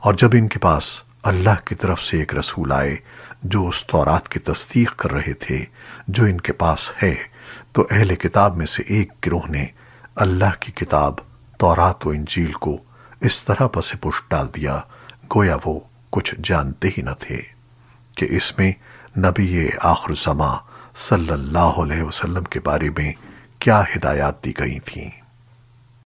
اور جب ان کے پاس اللہ کی طرف سے ایک رسول آئے جو اس تورات کی تصدیق کر رہے تھے، جو ان کے پاس ہے، تو اہل کتاب میں سے ایک گروہ نے اللہ کی کتاب، تورات و انجیل کو اس طرح پس پش ڈال دیا، گویا وہ کچھ جانتے ہی نہ تھے کہ اس میں نبی آخر زماں صلی اللہ علیہ وسلم کے بارے میں کیا ہدایات دی گئی تھیں۔